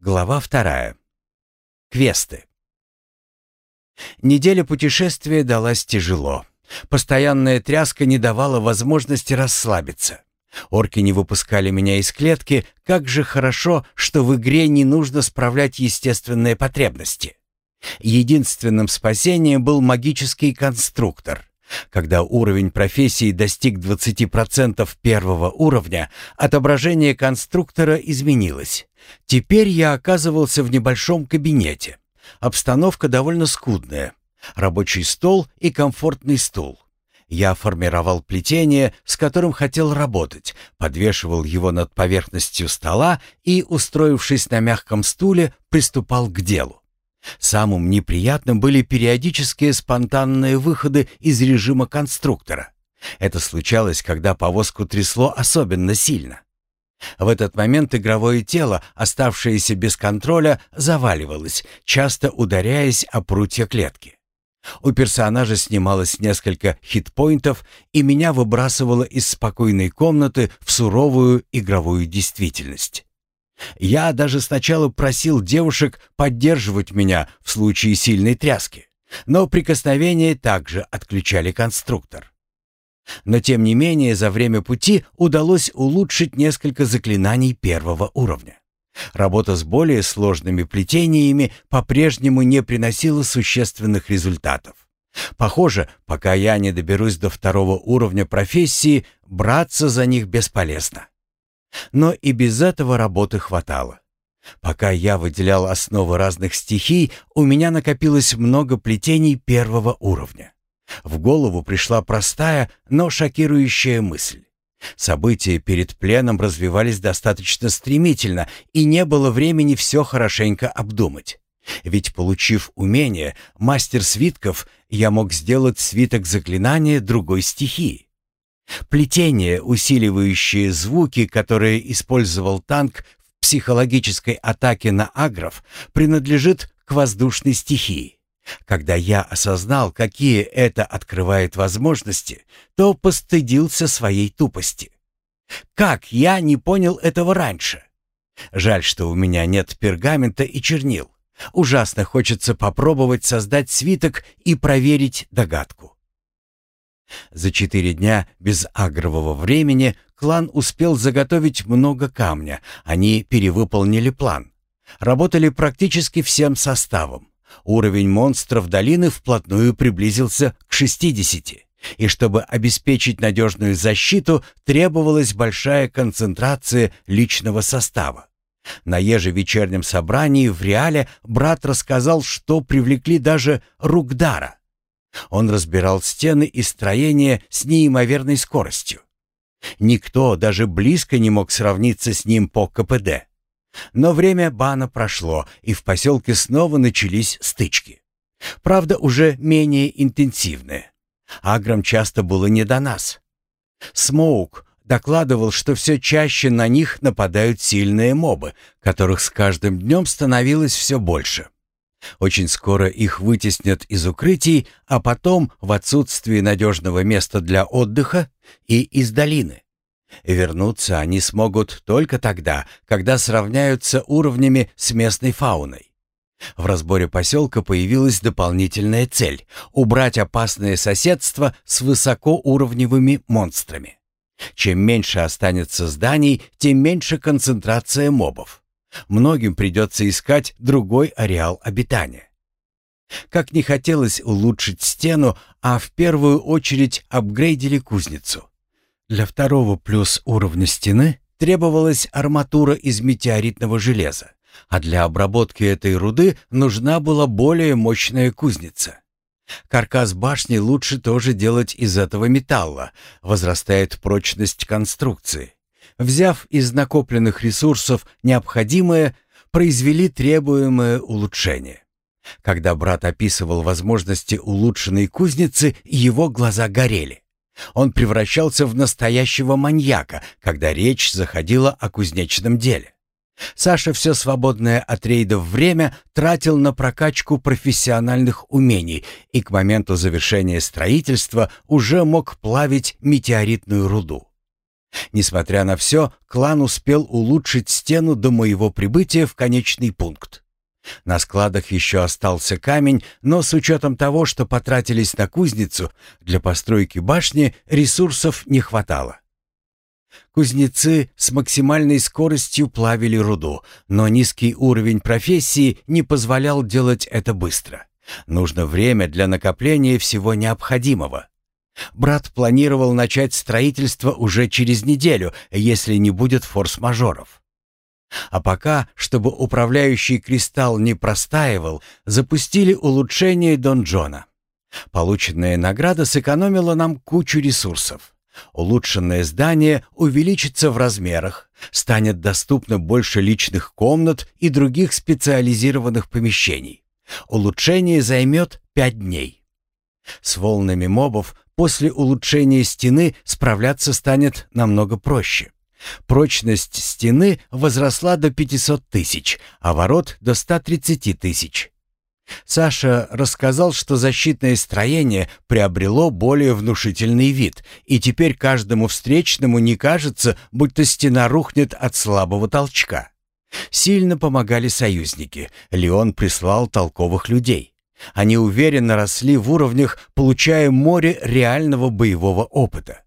Глава вторая. Квесты. Неделя путешествия далась тяжело. Постоянная тряска не давала возможности расслабиться. Орки не выпускали меня из клетки, как же хорошо, что в игре не нужно справлять естественные потребности. Единственным спасением был магический конструктор. Когда уровень профессии достиг 20% первого уровня, отображение конструктора изменилось. Теперь я оказывался в небольшом кабинете. Обстановка довольно скудная. Рабочий стол и комфортный стул. Я формировал плетение, с которым хотел работать, подвешивал его над поверхностью стола и, устроившись на мягком стуле, приступал к делу. Самым неприятным были периодические спонтанные выходы из режима конструктора. Это случалось, когда повозку трясло особенно сильно. В этот момент игровое тело, оставшееся без контроля, заваливалось, часто ударяясь о прутья клетки. У персонажа снималось несколько хитпоинтов, и меня выбрасывало из спокойной комнаты в суровую игровую действительность. Я даже сначала просил девушек поддерживать меня в случае сильной тряски, но прикосновения также отключали конструктор. Но тем не менее за время пути удалось улучшить несколько заклинаний первого уровня. Работа с более сложными плетениями по-прежнему не приносила существенных результатов. Похоже, пока я не доберусь до второго уровня профессии, браться за них бесполезно. Но и без этого работы хватало. Пока я выделял основы разных стихий, у меня накопилось много плетений первого уровня. В голову пришла простая, но шокирующая мысль. События перед пленом развивались достаточно стремительно, и не было времени все хорошенько обдумать. Ведь, получив умение, мастер свитков, я мог сделать свиток заклинания другой стихии. Плетение, усиливающее звуки, которые использовал танк в психологической атаке на агров, принадлежит к воздушной стихии. Когда я осознал, какие это открывает возможности, то постыдился своей тупости. Как я не понял этого раньше? Жаль, что у меня нет пергамента и чернил. Ужасно хочется попробовать создать свиток и проверить догадку. За четыре дня без агрового времени клан успел заготовить много камня. Они перевыполнили план. Работали практически всем составом. Уровень монстров долины вплотную приблизился к 60. И чтобы обеспечить надежную защиту, требовалась большая концентрация личного состава. На ежевечернем собрании в Реале брат рассказал, что привлекли даже Ругдара. Он разбирал стены и строения с неимоверной скоростью. Никто даже близко не мог сравниться с ним по КПД. Но время бана прошло, и в поселке снова начались стычки. Правда, уже менее интенсивные. Аграм часто было не до нас. Смоук докладывал, что все чаще на них нападают сильные мобы, которых с каждым днем становилось все больше. Очень скоро их вытеснят из укрытий, а потом, в отсутствии надежного места для отдыха, и из долины. Вернуться они смогут только тогда, когда сравняются уровнями с местной фауной. В разборе поселка появилась дополнительная цель — убрать опасное соседство с высокоуровневыми монстрами. Чем меньше останется зданий, тем меньше концентрация мобов. Многим придется искать другой ареал обитания. Как не хотелось улучшить стену, а в первую очередь апгрейдили кузницу. Для второго плюс уровня стены требовалась арматура из метеоритного железа, а для обработки этой руды нужна была более мощная кузница. Каркас башни лучше тоже делать из этого металла, возрастает прочность конструкции. Взяв из накопленных ресурсов необходимое, произвели требуемое улучшение. Когда брат описывал возможности улучшенной кузницы, его глаза горели. Он превращался в настоящего маньяка, когда речь заходила о кузнечном деле. Саша все свободное от рейдов время тратил на прокачку профессиональных умений и к моменту завершения строительства уже мог плавить метеоритную руду. Несмотря на все, клан успел улучшить стену до моего прибытия в конечный пункт. На складах еще остался камень, но с учетом того, что потратились на кузницу, для постройки башни ресурсов не хватало. Кузнецы с максимальной скоростью плавили руду, но низкий уровень профессии не позволял делать это быстро. Нужно время для накопления всего необходимого. Брат планировал начать строительство уже через неделю, если не будет форс-мажоров. А пока, чтобы управляющий кристалл не простаивал, запустили улучшение донжона. Полученная награда сэкономила нам кучу ресурсов. Улучшенное здание увеличится в размерах, станет доступно больше личных комнат и других специализированных помещений. Улучшение займет пять дней. С волнами мобов после улучшения стены справляться станет намного проще. Прочность стены возросла до 500 тысяч, а ворот до 130 тысяч. Саша рассказал, что защитное строение приобрело более внушительный вид, и теперь каждому встречному не кажется, будто стена рухнет от слабого толчка. Сильно помогали союзники. Леон прислал толковых людей. Они уверенно росли в уровнях, получая море реального боевого опыта.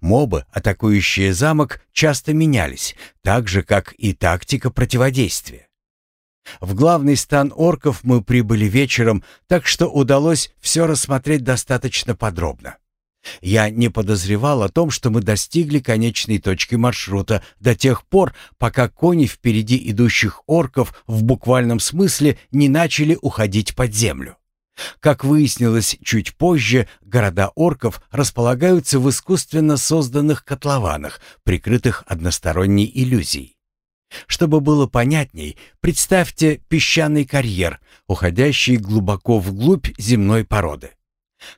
Мобы, атакующие замок, часто менялись, так же, как и тактика противодействия. В главный стан орков мы прибыли вечером, так что удалось все рассмотреть достаточно подробно. Я не подозревал о том, что мы достигли конечной точки маршрута до тех пор, пока кони впереди идущих орков в буквальном смысле не начали уходить под землю. Как выяснилось чуть позже, города орков располагаются в искусственно созданных котлованах, прикрытых односторонней иллюзией. Чтобы было понятней, представьте песчаный карьер, уходящий глубоко вглубь земной породы.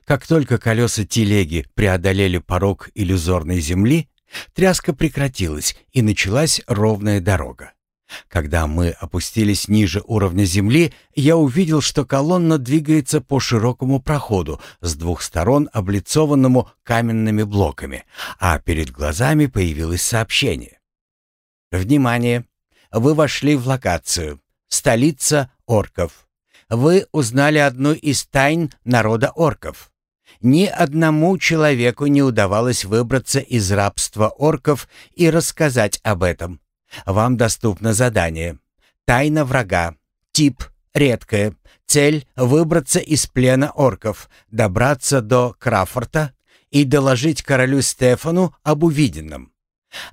Как только колеса телеги преодолели порог иллюзорной земли, тряска прекратилась и началась ровная дорога. Когда мы опустились ниже уровня земли, я увидел, что колонна двигается по широкому проходу, с двух сторон облицованному каменными блоками, а перед глазами появилось сообщение. «Внимание! Вы вошли в локацию. Столица орков. Вы узнали одну из тайн народа орков. Ни одному человеку не удавалось выбраться из рабства орков и рассказать об этом. Вам доступно задание. Тайна врага. Тип редкое. Цель — выбраться из плена орков, добраться до Крафорта и доложить королю Стефану об увиденном.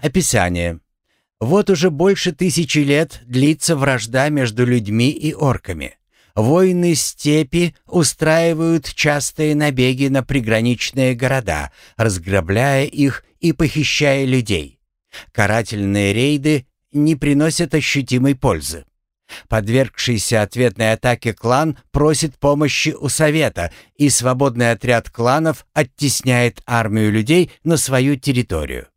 Описание. Вот уже больше тысячи лет длится вражда между людьми и орками. Воины степи устраивают частые набеги на приграничные города, разграбляя их и похищая людей. Карательные рейды не приносят ощутимой пользы. Подвергшийся ответной атаке клан просит помощи у совета, и свободный отряд кланов оттесняет армию людей на свою территорию.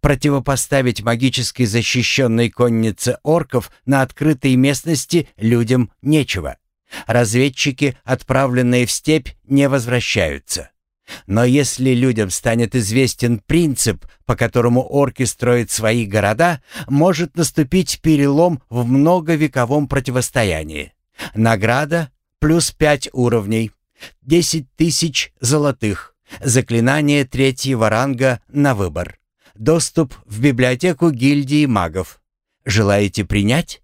Противопоставить магически защищенной коннице орков на открытой местности людям нечего. Разведчики, отправленные в степь, не возвращаются. Но если людям станет известен принцип, по которому орки строят свои города, может наступить перелом в многовековом противостоянии. Награда плюс пять уровней, десять тысяч золотых, заклинание третьего ранга на выбор, доступ в библиотеку гильдии магов. Желаете принять?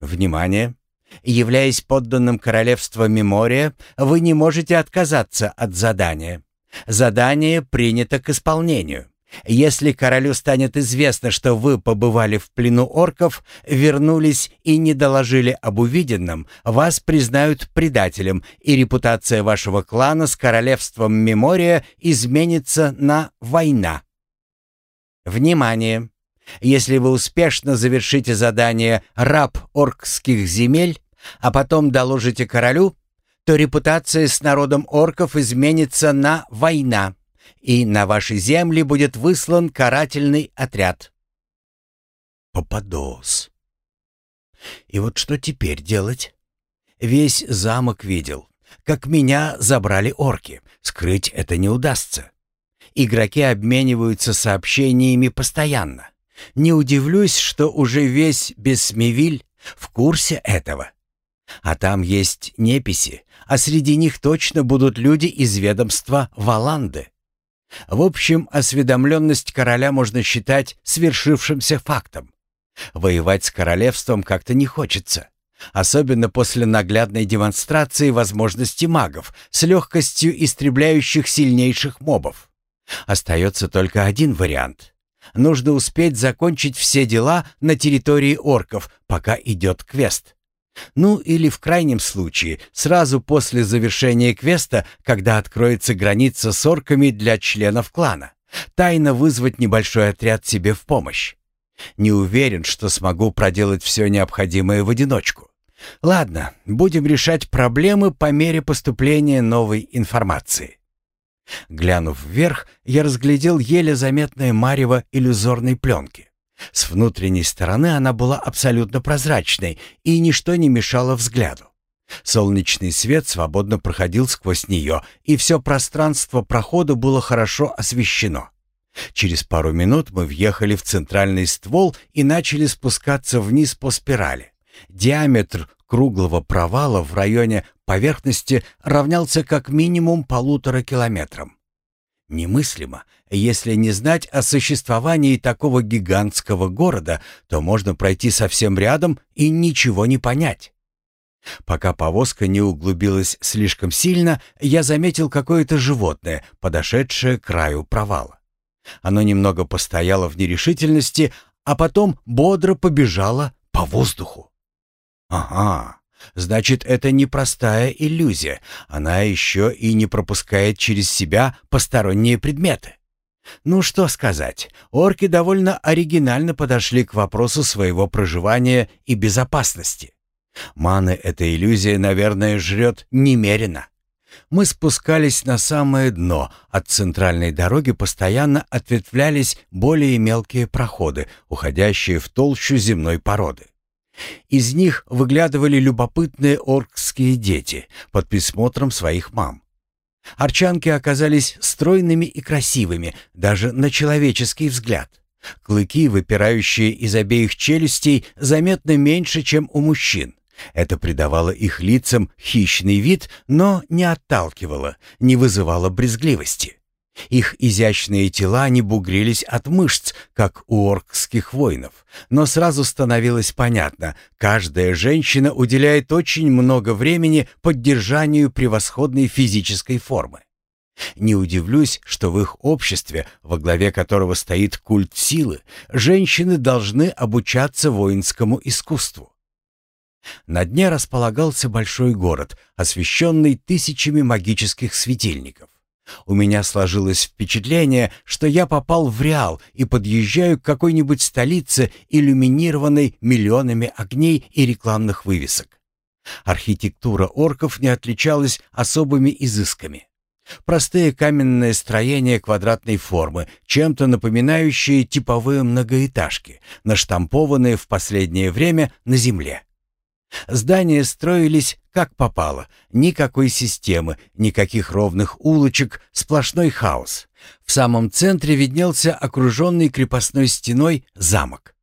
Внимание! Являясь подданным королевства Мемория, вы не можете отказаться от задания. Задание принято к исполнению. Если королю станет известно, что вы побывали в плену орков, вернулись и не доложили об увиденном, вас признают предателем, и репутация вашего клана с королевством Мемория изменится на «война». Внимание! Если вы успешно завершите задание «Раб оркских земель», а потом доложите королю, то репутация с народом орков изменится на «Война», и на ваши земли будет выслан карательный отряд. Попадос. И вот что теперь делать? Весь замок видел, как меня забрали орки. Скрыть это не удастся. Игроки обмениваются сообщениями постоянно. Не удивлюсь, что уже весь Бесмевиль в курсе этого. А там есть неписи, а среди них точно будут люди из ведомства Валанды. В общем, осведомленность короля можно считать свершившимся фактом. Воевать с королевством как-то не хочется. Особенно после наглядной демонстрации возможностей магов, с легкостью истребляющих сильнейших мобов. Остается только один вариант. Нужно успеть закончить все дела на территории орков, пока идет квест. Ну или в крайнем случае, сразу после завершения квеста, когда откроется граница с орками для членов клана, тайно вызвать небольшой отряд себе в помощь. Не уверен, что смогу проделать все необходимое в одиночку. Ладно, будем решать проблемы по мере поступления новой информации. Глянув вверх, я разглядел еле заметное марево иллюзорной пленки. С внутренней стороны она была абсолютно прозрачной, и ничто не мешало взгляду. Солнечный свет свободно проходил сквозь нее, и все пространство прохода было хорошо освещено. Через пару минут мы въехали в центральный ствол и начали спускаться вниз по спирали. Диаметр круглого провала в районе поверхности равнялся как минимум полутора километрам. Немыслимо. Если не знать о существовании такого гигантского города, то можно пройти совсем рядом и ничего не понять. Пока повозка не углубилась слишком сильно, я заметил какое-то животное, подошедшее к краю провала. Оно немного постояло в нерешительности, а потом бодро побежало по воздуху. Ага, Значит, это не простая иллюзия. Она еще и не пропускает через себя посторонние предметы. Ну что сказать, орки довольно оригинально подошли к вопросу своего проживания и безопасности. Маны эта иллюзия, наверное, жрет немерено. Мы спускались на самое дно. От центральной дороги постоянно ответвлялись более мелкие проходы, уходящие в толщу земной породы. Из них выглядывали любопытные оркские дети под присмотром своих мам. Арчанки оказались стройными и красивыми, даже на человеческий взгляд. Клыки, выпирающие из обеих челюстей, заметно меньше, чем у мужчин. Это придавало их лицам хищный вид, но не отталкивало, не вызывало брезгливости. Их изящные тела не бугрились от мышц, как у оркских воинов, но сразу становилось понятно, каждая женщина уделяет очень много времени поддержанию превосходной физической формы. Не удивлюсь, что в их обществе, во главе которого стоит культ силы, женщины должны обучаться воинскому искусству. На дне располагался большой город, освещенный тысячами магических светильников. У меня сложилось впечатление, что я попал в Реал и подъезжаю к какой-нибудь столице, иллюминированной миллионами огней и рекламных вывесок. Архитектура орков не отличалась особыми изысками. Простые каменные строения квадратной формы, чем-то напоминающие типовые многоэтажки, наштампованные в последнее время на земле. Здания строились как попало. Никакой системы, никаких ровных улочек, сплошной хаос. В самом центре виднелся окруженный крепостной стеной замок.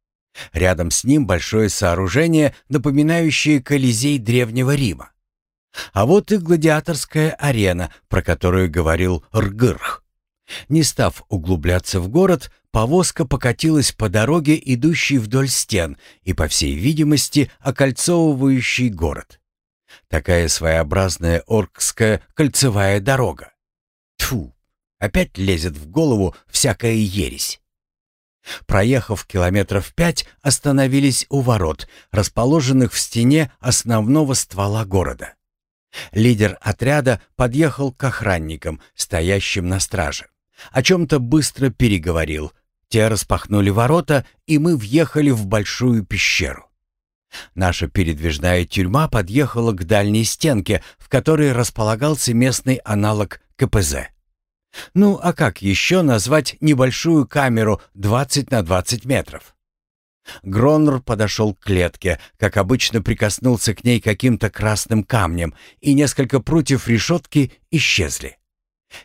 Рядом с ним большое сооружение, напоминающее Колизей Древнего Рима. А вот и гладиаторская арена, про которую говорил Ргырх. Не став углубляться в город, Повозка покатилась по дороге, идущей вдоль стен и, по всей видимости, окольцовывающей город. Такая своеобразная оркская кольцевая дорога. Тьфу, опять лезет в голову всякая ересь. Проехав километров пять, остановились у ворот, расположенных в стене основного ствола города. Лидер отряда подъехал к охранникам, стоящим на страже. О чем-то быстро переговорил, те распахнули ворота, и мы въехали в большую пещеру. Наша передвижная тюрьма подъехала к дальней стенке, в которой располагался местный аналог КПЗ. Ну, а как еще назвать небольшую камеру 20 на 20 метров? Гроннер подошел к клетке, как обычно прикоснулся к ней каким-то красным камнем, и несколько прутьев решетки исчезли.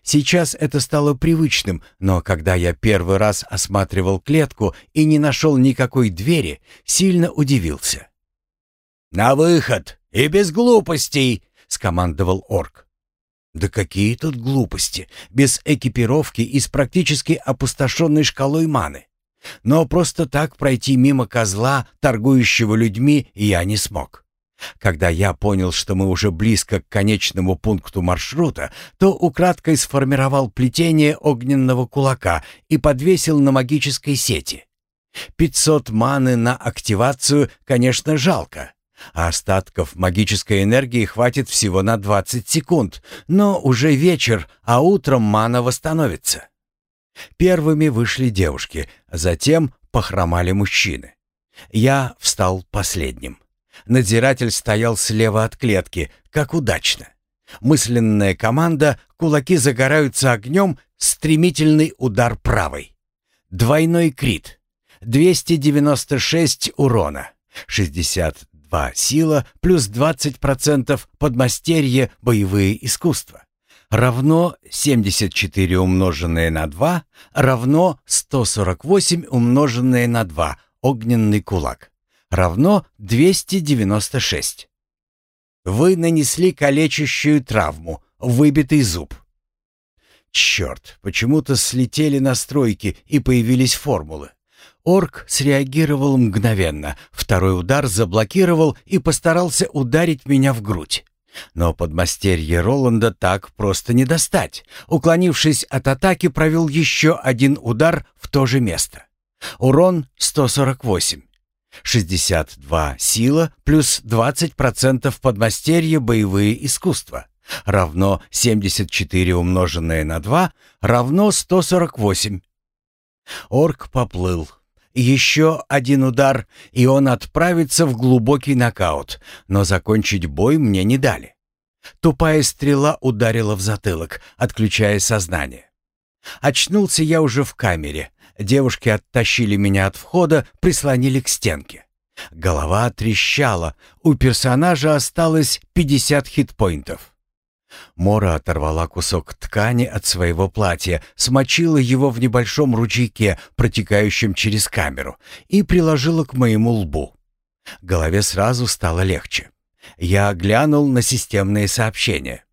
Сейчас это стало привычным, но когда я первый раз осматривал клетку и не нашел никакой двери, сильно удивился. «На выход! И без глупостей!» — скомандовал орк. Да какие тут глупости, без экипировки и с практически опустошенной шкалой маны. Но просто так пройти мимо козла, торгующего людьми, я не смог. Когда я понял, что мы уже близко к конечному пункту маршрута, то украдкой сформировал плетение огненного кулака и подвесил на магической сети. 500 маны на активацию, конечно, жалко, а остатков магической энергии хватит всего на 20 секунд, но уже вечер, а утром мана восстановится. Первыми вышли девушки, затем похромали мужчины. Я встал последним. Надзиратель стоял слева от клетки, как удачно. Мысленная команда, кулаки загораются огнем, стремительный удар правой. Двойной крит. 296 урона. 60 2 сила плюс 20% подмастерье боевые искусства. Равно 74 умноженное на 2 равно 148 умноженное на 2 огненный кулак. Равно 296. Вы нанесли калечащую травму, выбитый зуб. Черт, почему-то слетели настройки и появились формулы. Орк среагировал мгновенно, второй удар заблокировал и постарался ударить меня в грудь. Но подмастерье Роланда так просто не достать. Уклонившись от атаки, провел еще один удар в то же место. Урон 148. 62 сила плюс 20% подмастерье боевые искусства. Равно 74 умноженное на 2 равно 148. Орк поплыл. Еще один удар, и он отправится в глубокий нокаут, но закончить бой мне не дали. Тупая стрела ударила в затылок, отключая сознание. Очнулся я уже в камере. Девушки оттащили меня от входа, прислонили к стенке. Голова трещала, у персонажа осталось 50 хитпоинтов. Мора оторвала кусок ткани от своего платья, смочила его в небольшом ручейке, протекающем через камеру, и приложила к моему лбу. Голове сразу стало легче. Я глянул на системные сообщения.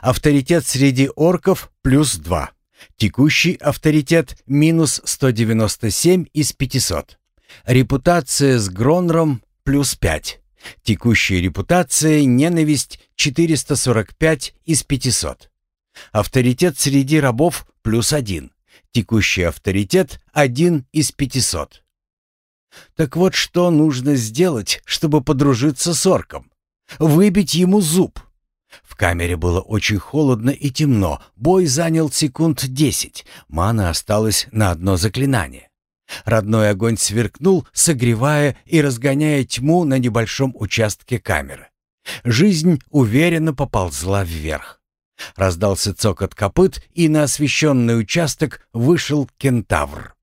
Авторитет среди орков плюс 2. Текущий авторитет минус 197 из 500. Репутация с Гронром плюс 5. Текущая репутация ненависть 445 из 500. Авторитет среди рабов плюс один. Текущий авторитет один из 500. Так вот что нужно сделать, чтобы подружиться с орком? Выбить ему зуб. В камере было очень холодно и темно. Бой занял секунд десять. Мана осталась на одно заклинание. Родной огонь сверкнул, согревая и разгоняя тьму на небольшом участке камеры. Жизнь уверенно поползла вверх. Раздался цокот копыт, и на освещенный участок вышел кентавр.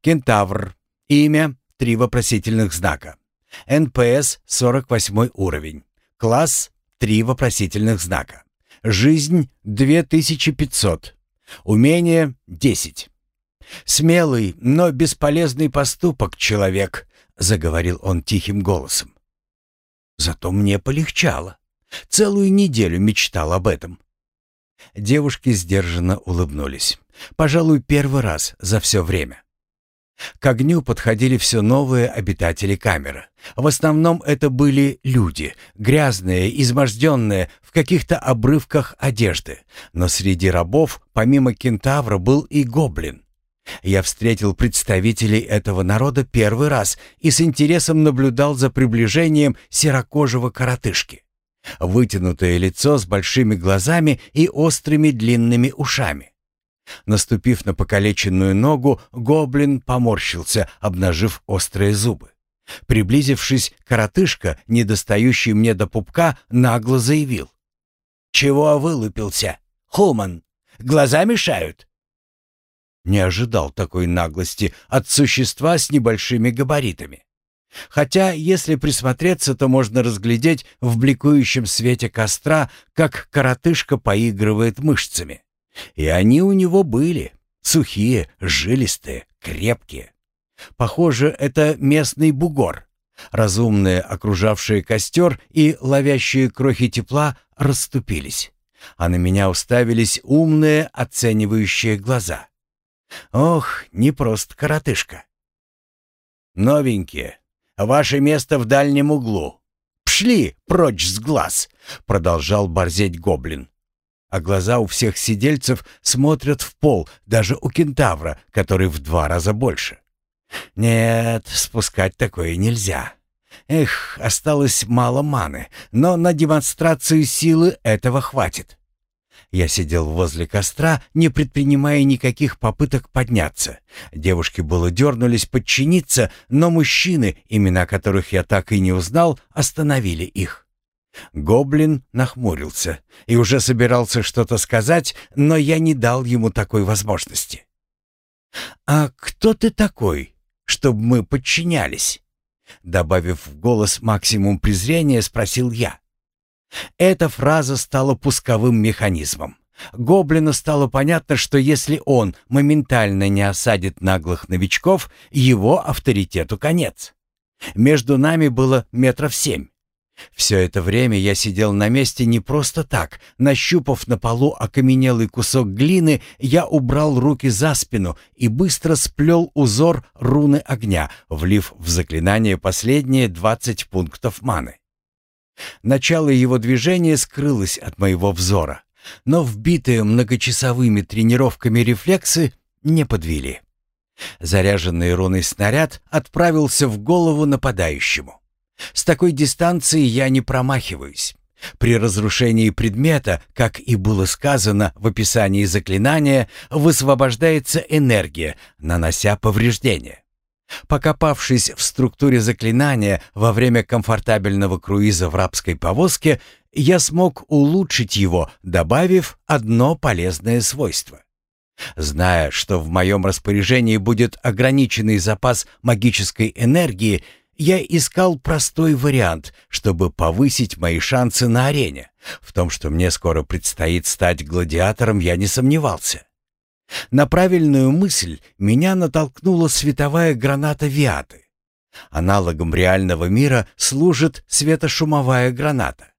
Кентавр. Имя — три вопросительных знака. НПС — 48 уровень. Класс — три вопросительных знака. Жизнь — 2500. Умение — 10. «Смелый, но бесполезный поступок, человек», — заговорил он тихим голосом. Зато мне полегчало. Целую неделю мечтал об этом. Девушки сдержанно улыбнулись. Пожалуй, первый раз за все время. К огню подходили все новые обитатели камеры. В основном это были люди, грязные, изможденные, в каких-то обрывках одежды. Но среди рабов, помимо кентавра, был и гоблин. Я встретил представителей этого народа первый раз и с интересом наблюдал за приближением серокожего коротышки. Вытянутое лицо с большими глазами и острыми длинными ушами. Наступив на покалеченную ногу, гоблин поморщился, обнажив острые зубы. Приблизившись, коротышка, недостающий мне до пупка, нагло заявил. «Чего вылупился? Хуман, глаза мешают?» Не ожидал такой наглости от существа с небольшими габаритами. Хотя, если присмотреться, то можно разглядеть в бликующем свете костра, как коротышка поигрывает мышцами. И они у него были, сухие, жилистые, крепкие. Похоже, это местный бугор. Разумные, окружавшие костер и ловящие крохи тепла, расступились, а на меня уставились умные, оценивающие глаза. Ох, не просто коротышка. «Новенькие, ваше место в дальнем углу. Пшли прочь с глаз!» — продолжал борзеть гоблин. А глаза у всех сидельцев смотрят в пол, даже у кентавра, который в два раза больше. Нет, спускать такое нельзя. Эх, осталось мало маны, но на демонстрацию силы этого хватит. Я сидел возле костра, не предпринимая никаких попыток подняться. Девушки было дернулись подчиниться, но мужчины, имена которых я так и не узнал, остановили их. Гоблин нахмурился и уже собирался что-то сказать, но я не дал ему такой возможности. «А кто ты такой, чтобы мы подчинялись?» Добавив в голос максимум презрения, спросил я. Эта фраза стала пусковым механизмом. Гоблину стало понятно, что если он моментально не осадит наглых новичков, его авторитету конец. Между нами было метров семь. Все это время я сидел на месте не просто так. Нащупав на полу окаменелый кусок глины, я убрал руки за спину и быстро сплел узор руны огня, влив в заклинание последние 20 пунктов маны. Начало его движения скрылось от моего взора, но вбитые многочасовыми тренировками рефлексы не подвели. Заряженный руной снаряд отправился в голову нападающему. С такой дистанции я не промахиваюсь. При разрушении предмета, как и было сказано в описании заклинания, высвобождается энергия, нанося повреждения. Покопавшись в структуре заклинания во время комфортабельного круиза в рабской повозке, я смог улучшить его, добавив одно полезное свойство. Зная, что в моем распоряжении будет ограниченный запас магической энергии, я искал простой вариант, чтобы повысить мои шансы на арене. В том, что мне скоро предстоит стать гладиатором, я не сомневался. На правильную мысль меня натолкнула световая граната Виаты. Аналогом реального мира служит светошумовая граната.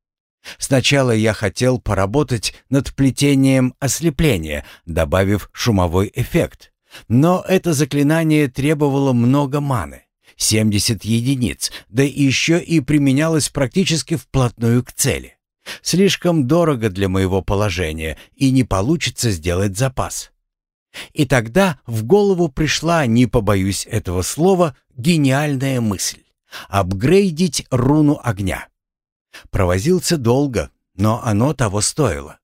Сначала я хотел поработать над плетением ослепления, добавив шумовой эффект. Но это заклинание требовало много маны, 70 единиц, да еще и применялось практически вплотную к цели. Слишком дорого для моего положения, и не получится сделать запас. И тогда в голову пришла, не побоюсь этого слова, гениальная мысль — апгрейдить руну огня. Провозился долго, но оно того стоило.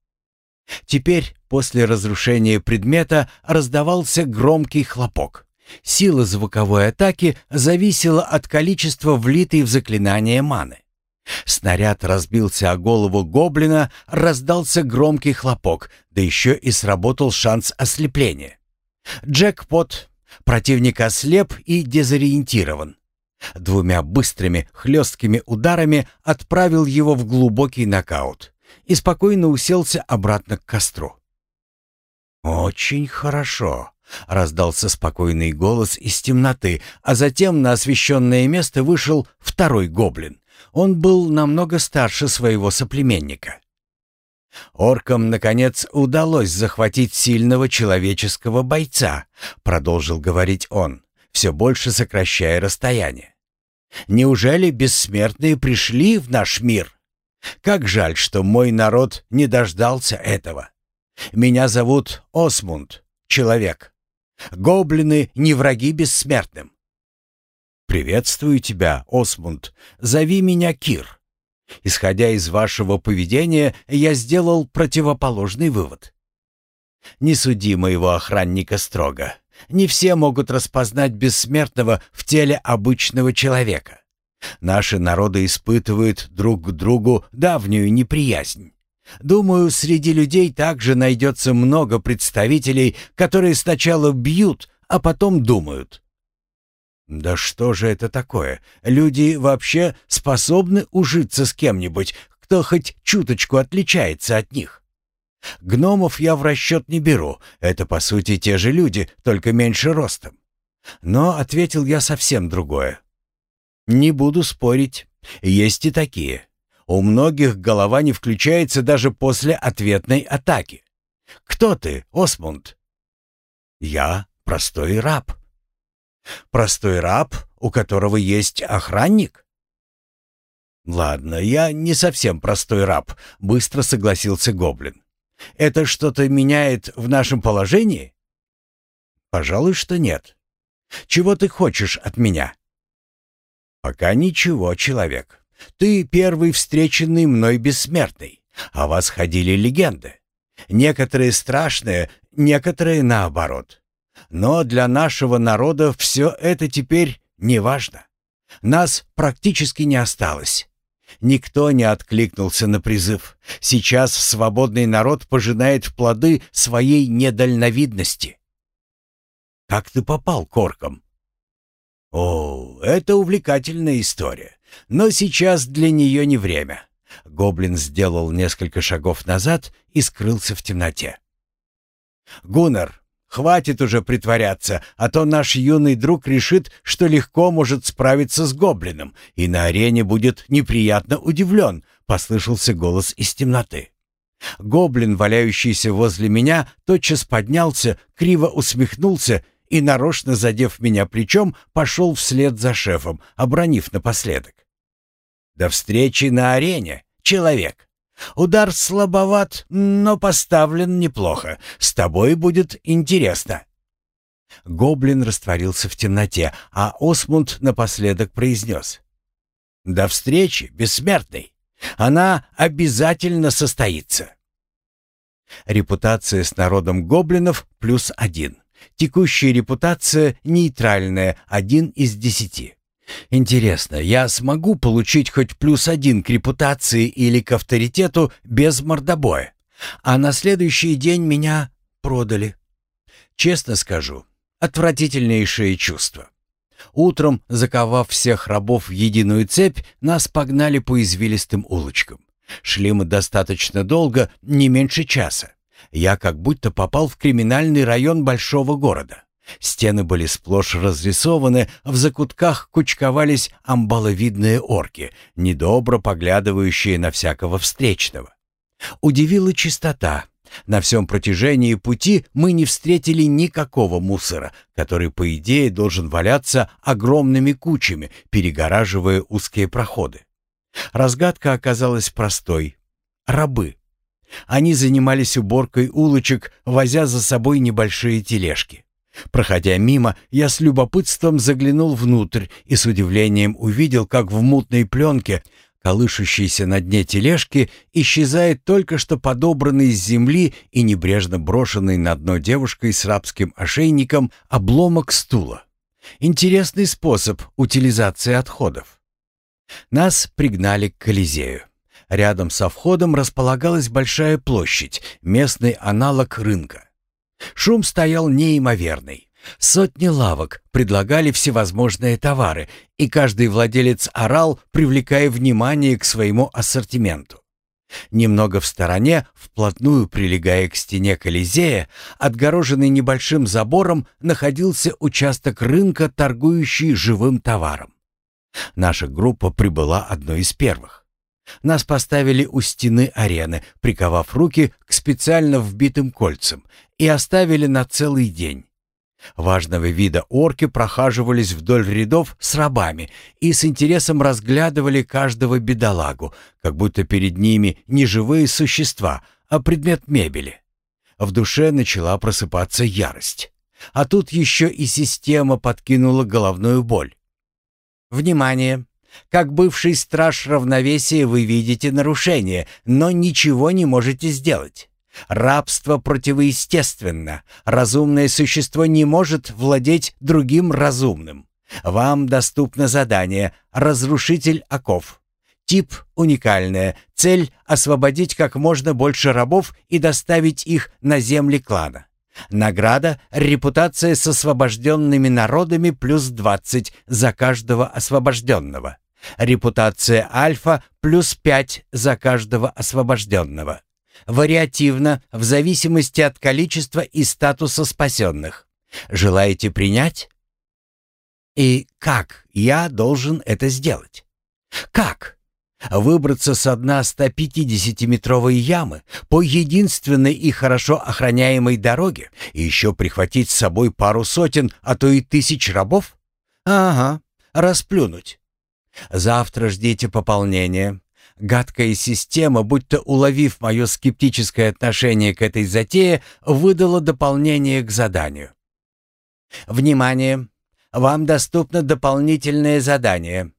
Теперь, после разрушения предмета, раздавался громкий хлопок. Сила звуковой атаки зависела от количества влитой в заклинание маны. Снаряд разбился о голову гоблина, раздался громкий хлопок, да еще и сработал шанс ослепления. Джекпот. Противник ослеп и дезориентирован. Двумя быстрыми, хлесткими ударами отправил его в глубокий нокаут и спокойно уселся обратно к костру. «Очень хорошо», — раздался спокойный голос из темноты, а затем на освещенное место вышел второй гоблин, он был намного старше своего соплеменника. «Оркам, наконец, удалось захватить сильного человеческого бойца», — продолжил говорить он, все больше сокращая расстояние. «Неужели бессмертные пришли в наш мир? Как жаль, что мой народ не дождался этого. Меня зовут Осмунд, человек. Гоблины не враги бессмертным. «Приветствую тебя, Осмунд. Зови меня Кир. Исходя из вашего поведения, я сделал противоположный вывод. Не суди моего охранника строго. Не все могут распознать бессмертного в теле обычного человека. Наши народы испытывают друг к другу давнюю неприязнь. Думаю, среди людей также найдется много представителей, которые сначала бьют, а потом думают. Да что же это такое? Люди вообще способны ужиться с кем-нибудь, кто хоть чуточку отличается от них? Гномов я в расчет не беру, это по сути те же люди, только меньше ростом. Но ответил я совсем другое. Не буду спорить, есть и такие. У многих голова не включается даже после ответной атаки. Кто ты, Осмунд? Я простой раб. Простой раб, у которого есть охранник? Ладно, я не совсем простой раб, быстро согласился гоблин. Это что-то меняет в нашем положении? Пожалуй, что нет. Чего ты хочешь от меня? Пока ничего, человек. Ты первый встреченный мной бессмертный. О вас ходили легенды. Некоторые страшные, некоторые наоборот. Но для нашего народа все это теперь не важно. Нас практически не осталось. Никто не откликнулся на призыв. Сейчас свободный народ пожинает плоды своей недальновидности. Как ты попал к оркам? О, это увлекательная история. Но сейчас для нее не время. Гоблин сделал несколько шагов назад и скрылся в темноте. «Гуннар, хватит уже притворяться, а то наш юный друг решит, что легко может справиться с гоблином, и на арене будет неприятно удивлен», — послышался голос из темноты. Гоблин, валяющийся возле меня, тотчас поднялся, криво усмехнулся и, нарочно задев меня плечом, пошел вслед за шефом, обронив напоследок. «До встречи на арене, человек! Удар слабоват, но поставлен неплохо. С тобой будет интересно». Гоблин растворился в темноте, а Осмунд напоследок произнес. «До встречи, бессмертный! Она обязательно состоится!» Репутация с народом гоблинов плюс один. Текущая репутация нейтральная, один из десяти. Интересно, я смогу получить хоть плюс один к репутации или к авторитету без мордобоя? А на следующий день меня продали. Честно скажу, отвратительнейшее чувство. Утром, заковав всех рабов в единую цепь, нас погнали по извилистым улочкам. Шли мы достаточно долго, не меньше часа. Я как будто попал в криминальный район большого города. Стены были сплошь разрисованы, в закутках кучковались амбаловидные орки, недобро поглядывающие на всякого встречного. Удивила чистота. На всем протяжении пути мы не встретили никакого мусора, который, по идее, должен валяться огромными кучами, перегораживая узкие проходы. Разгадка оказалась простой. Рабы. Они занимались уборкой улочек, возя за собой небольшие тележки. Проходя мимо, я с любопытством заглянул внутрь и с удивлением увидел, как в мутной пленке, колышущейся на дне тележки, исчезает только что подобранный с земли и небрежно брошенный на дно девушкой с рабским ошейником обломок стула. Интересный способ утилизации отходов. Нас пригнали к Колизею. Рядом со входом располагалась большая площадь, местный аналог рынка. Шум стоял неимоверный. Сотни лавок предлагали всевозможные товары, и каждый владелец орал, привлекая внимание к своему ассортименту. Немного в стороне, вплотную прилегая к стене Колизея, отгороженный небольшим забором, находился участок рынка, торгующий живым товаром. Наша группа прибыла одной из первых. Нас поставили у стены арены, приковав руки к специально вбитым кольцам, и оставили на целый день. Важного вида орки прохаживались вдоль рядов с рабами и с интересом разглядывали каждого бедолагу, как будто перед ними не живые существа, а предмет мебели. В душе начала просыпаться ярость. А тут еще и система подкинула головную боль. «Внимание! Как бывший страж равновесия вы видите нарушение, но ничего не можете сделать. Рабство противоестественно. Разумное существо не может владеть другим разумным. Вам доступно задание «Разрушитель оков». Тип уникальное. Цель – освободить как можно больше рабов и доставить их на земли клана. Награда — репутация с освобожденными народами плюс 20 за каждого освобожденного. Репутация альфа плюс 5 за каждого освобожденного. Вариативно, в зависимости от количества и статуса спасенных. Желаете принять? И как я должен это сделать? Как? Выбраться с дна 150-метровой ямы по единственной и хорошо охраняемой дороге и еще прихватить с собой пару сотен, а то и тысяч рабов? Ага, расплюнуть. Завтра ждите пополнения. Гадкая система, будто уловив мое скептическое отношение к этой затее, выдала дополнение к заданию. Внимание! Вам доступно дополнительное задание.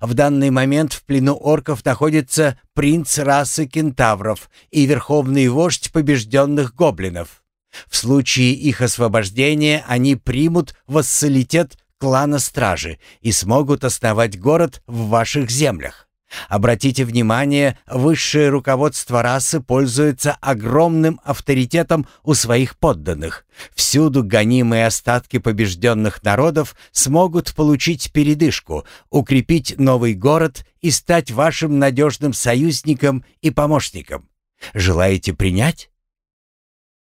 В данный момент в плену орков находится принц расы кентавров и верховный вождь побежденных гоблинов. В случае их освобождения они примут вассалитет клана Стражи и смогут основать город в ваших землях. Обратите внимание, высшее руководство расы пользуется огромным авторитетом у своих подданных. Всюду гонимые остатки побежденных народов смогут получить передышку, укрепить новый город и стать вашим надежным союзником и помощником. Желаете принять?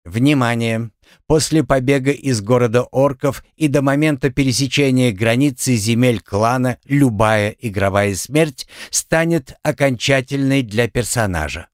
Внимание! После побега из города орков и до момента пересечения границы земель клана любая игровая смерть станет окончательной для персонажа.